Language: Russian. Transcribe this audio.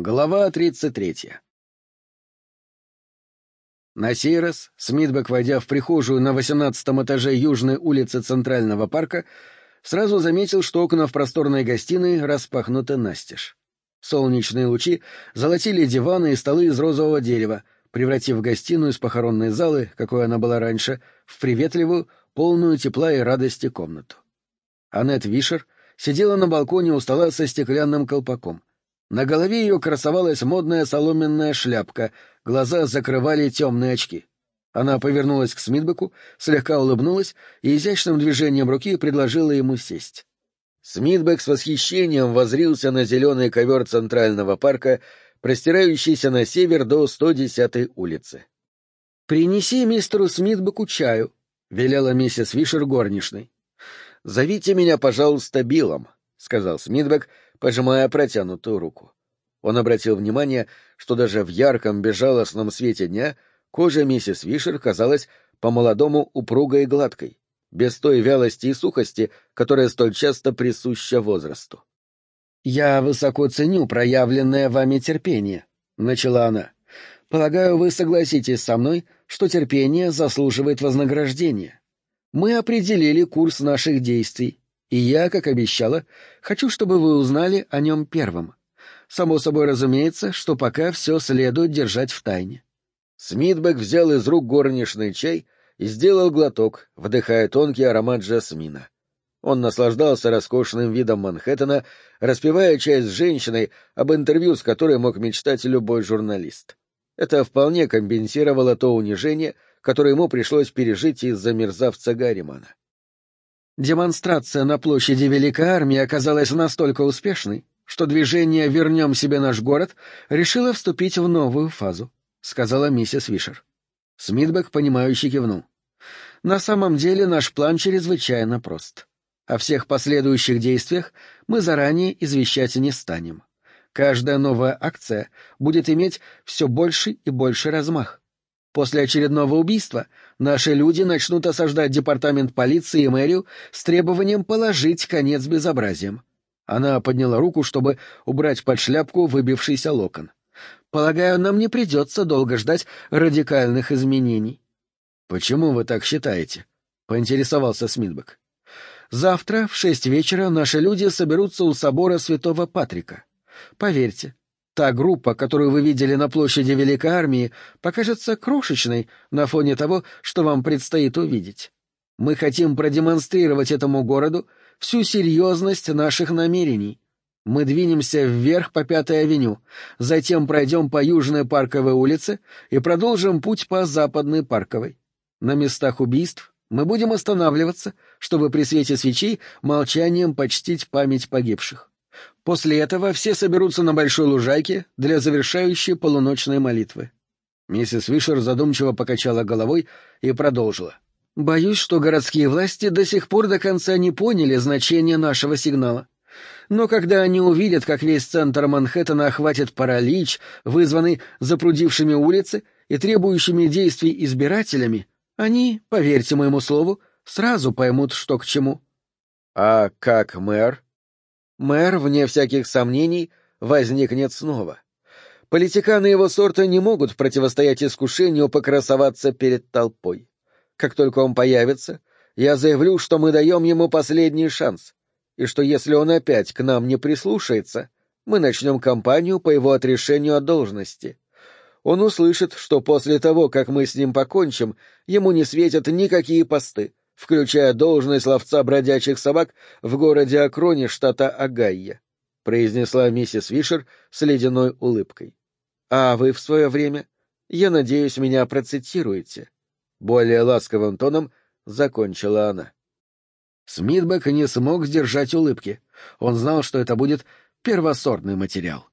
Глава 33. На сей раз Смитбек, войдя в прихожую на восемнадцатом этаже южной улицы Центрального парка, сразу заметил, что окна в просторной гостиной распахнуты настежь. Солнечные лучи золотили диваны и столы из розового дерева, превратив гостиную из похоронной залы, какой она была раньше, в приветливую, полную тепла и радости комнату. Аннет Вишер сидела на балконе у стола со стеклянным колпаком. На голове ее красовалась модная соломенная шляпка, глаза закрывали темные очки. Она повернулась к Смитбеку, слегка улыбнулась и изящным движением руки предложила ему сесть. Смитбек с восхищением возрился на зеленый ковер Центрального парка, простирающийся на север до 110-й улицы. — Принеси мистеру Смитбеку чаю, — велела миссис Вишер горничной. — Зовите меня, пожалуйста, Биллом, — сказал Смитбек, — пожимая протянутую руку. Он обратил внимание, что даже в ярком безжалостном свете дня кожа миссис Вишер казалась по-молодому упругой и гладкой, без той вялости и сухости, которая столь часто присуща возрасту. «Я высоко ценю проявленное вами терпение», — начала она. «Полагаю, вы согласитесь со мной, что терпение заслуживает вознаграждения. Мы определили курс наших действий, и я, как обещала, хочу, чтобы вы узнали о нем первым. Само собой разумеется, что пока все следует держать в тайне. Смитбек взял из рук горничный чай и сделал глоток, вдыхая тонкий аромат жасмина. Он наслаждался роскошным видом Манхэттена, распевая чай с женщиной, об интервью с которой мог мечтать любой журналист. Это вполне компенсировало то унижение, которое ему пришлось пережить из-за мерзавца Гарримана. Демонстрация на площади Великой Армии оказалась настолько успешной, что движение «Вернем себе наш город» решило вступить в новую фазу, — сказала миссис Вишер. Смитбек, понимающе кивнул. На самом деле наш план чрезвычайно прост. О всех последующих действиях мы заранее извещать не станем. Каждая новая акция будет иметь все больше и больше размах. После очередного убийства наши люди начнут осаждать департамент полиции и мэрию с требованием положить конец безобразиям. Она подняла руку, чтобы убрать под шляпку выбившийся локон. Полагаю, нам не придется долго ждать радикальных изменений. — Почему вы так считаете? — поинтересовался Смитбек. — Завтра в шесть вечера наши люди соберутся у собора Святого Патрика. Поверьте, Та группа, которую вы видели на площади Великой Армии, покажется крошечной на фоне того, что вам предстоит увидеть. Мы хотим продемонстрировать этому городу всю серьезность наших намерений. Мы двинемся вверх по Пятой авеню, затем пройдем по Южной Парковой улице и продолжим путь по Западной Парковой. На местах убийств мы будем останавливаться, чтобы при свете свечей молчанием почтить память погибших. После этого все соберутся на большой лужайке для завершающей полуночной молитвы. Миссис Вишер задумчиво покачала головой и продолжила. «Боюсь, что городские власти до сих пор до конца не поняли значение нашего сигнала. Но когда они увидят, как весь центр Манхэттена охватит паралич, вызванный запрудившими улицы и требующими действий избирателями, они, поверьте моему слову, сразу поймут, что к чему». «А как мэр?» Мэр, вне всяких сомнений, возникнет снова. Политиканы его сорта не могут противостоять искушению покрасоваться перед толпой. Как только он появится, я заявлю, что мы даем ему последний шанс, и что если он опять к нам не прислушается, мы начнем кампанию по его отрешению от должности. Он услышит, что после того, как мы с ним покончим, ему не светят никакие посты, включая должность ловца бродячих собак в городе Акроне штата Агайя, — произнесла миссис Вишер с ледяной улыбкой. — А вы в свое время, я надеюсь, меня процитируете. Более ласковым тоном закончила она. Смитбек не смог сдержать улыбки. Он знал, что это будет первосортный материал.